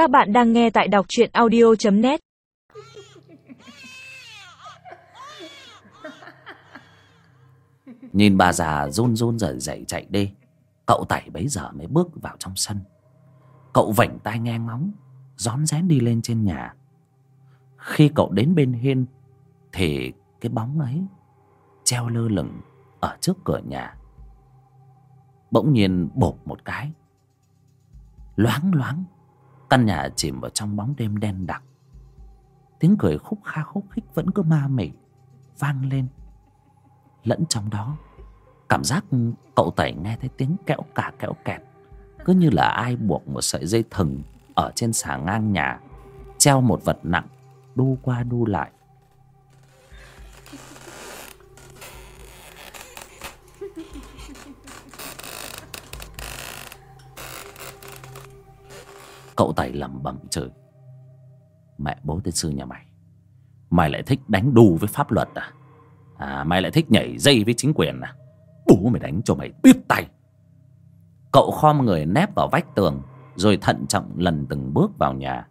Các bạn đang nghe tại đọc truyện audio.net Nhìn bà già run run rời rẩy chạy đi, Cậu Tẩy bấy giờ mới bước vào trong sân. Cậu vảnh tai nghe ngóng, Rón rén đi lên trên nhà. Khi cậu đến bên hiên, Thì cái bóng ấy Treo lơ lửng Ở trước cửa nhà. Bỗng nhiên bột một cái. Loáng loáng Căn nhà chìm vào trong bóng đêm đen đặc. Tiếng cười khúc kha khúc khích vẫn cứ ma mị, Vang lên. Lẫn trong đó, Cảm giác cậu tẩy nghe thấy tiếng kẽo cả kẽo kẹt. Cứ như là ai buộc một sợi dây thừng Ở trên xà ngang nhà, Treo một vật nặng, Đu qua đu lại. Cậu Tẩy lẩm bẩm chửi. Mẹ bố tên sư nhà mày Mày lại thích đánh đù với pháp luật à? À mày lại thích nhảy dây với chính quyền à? Bố mày đánh cho mày biết tay. Cậu khom người nép vào vách tường, Rồi thận trọng lần từng bước vào nhà.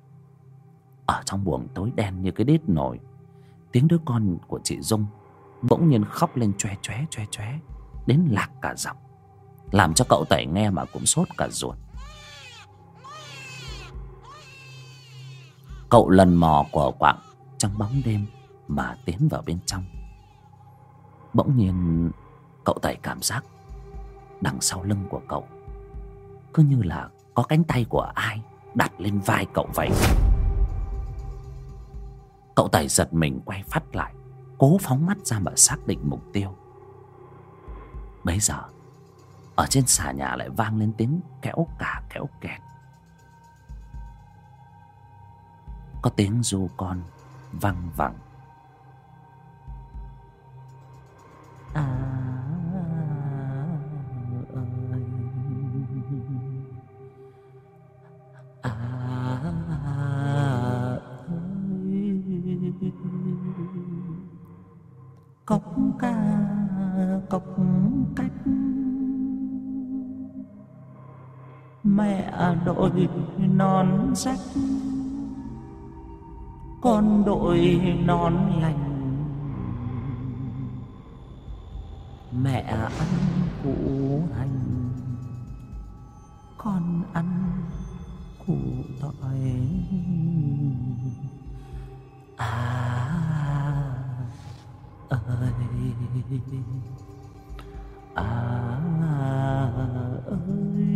Ở trong buồng tối đen như cái đít nồi, Tiếng đứa con của chị Dung Bỗng nhiên khóc lên choe choé choe choé Đến lạc cả giọng, Làm cho cậu tẩy nghe mà cũng sốt cả ruột. Cậu lần mò của quạng Trong bóng đêm Mà tiến vào bên trong. Bỗng nhiên, Cậu tẩy cảm giác Đằng sau lưng của cậu. Cứ như là có cánh tay của ai Đặt lên vai cậu vậy. Cậu tẩy giật mình quay phát lại, Cố phóng mắt ra mà xác định mục tiêu. Bấy giờ, Ở trên xà nhà lại vang lên tiếng kéo cả kéo kẹt. Có tiếng du con văng vẳng. À ơi. À Cốc ca, cốc cách. Mẹ đội non rách con đội non lành. Mẹ ăn củ hành, Con ăn củ tỏi. À ơi À ơi.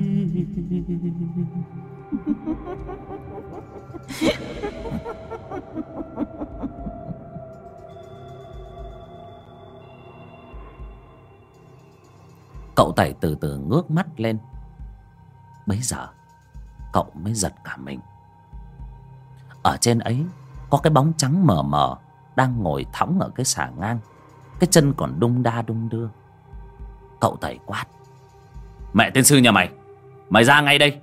Cậu tẩy từ từ ngước mắt lên. Bấy giờ, Cậu mới giật cả mình. Ở trên ấy, Có cái bóng trắng mờ mờ Đang ngồi thõng ở cái xà ngang. Cái chân còn đung đa đung đưa. Cậu tẩy quát. Mẹ tiên sư nhà mày Mày ra ngay đây.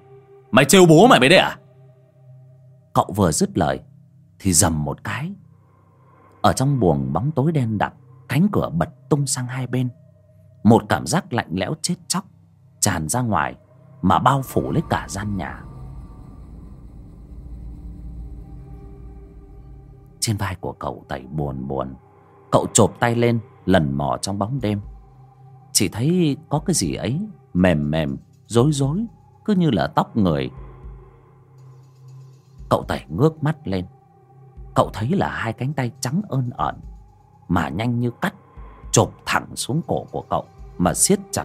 Mày trêu bố mày mới đấy à? Cậu vừa dứt lời Thì dầm một cái. Ở trong buồng bóng tối đen đặc, Cánh cửa bật tung sang hai bên. Một cảm giác lạnh lẽo chết chóc tràn ra ngoài mà bao phủ lấy cả gian nhà. Trên vai của cậu tẩy buồn buồn, cậu chộp tay lên, lần mò trong bóng đêm. Chỉ thấy có cái gì ấy, mềm mềm, rối rối cứ như là tóc người. Cậu tẩy ngước mắt lên. Cậu thấy là hai cánh tay trắng ơn ẩn, mà nhanh như cắt, chộp thẳng xuống cổ của cậu mà siết chặt.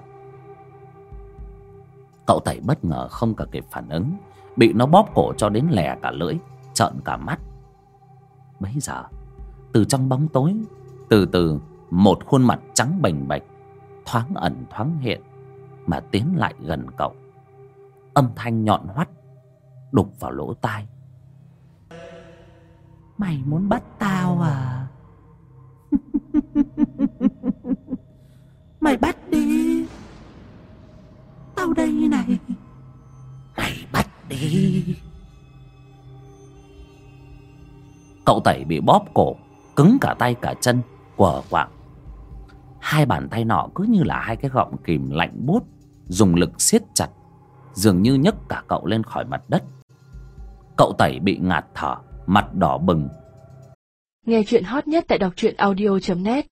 Cậu tẩy bất ngờ không cả kịp phản ứng, bị nó bóp cổ cho đến lè cả lưỡi, trợn cả mắt. Bây giờ, từ trong bóng tối, từ từ một khuôn mặt trắng bềnh bạch thoáng ẩn thoáng hiện mà tiến lại gần cậu âm thanh nhọn hoắt đục vào lỗ tai. Mày muốn bắt tao à? Mày bắt đi. Tao đây này. Mày bắt đi. Cậu tẩy bị bóp cổ Cứng cả tay cả chân Quờ quạng. Hai bàn tay nọ cứ như là hai cái gọng kìm lạnh bút Dùng lực siết chặt Dường như nhấc cả cậu lên khỏi mặt đất. Cậu tẩy bị ngạt thở, mặt đỏ bừng. Nghe chuyện hot nhất tại đọc truyện audio.net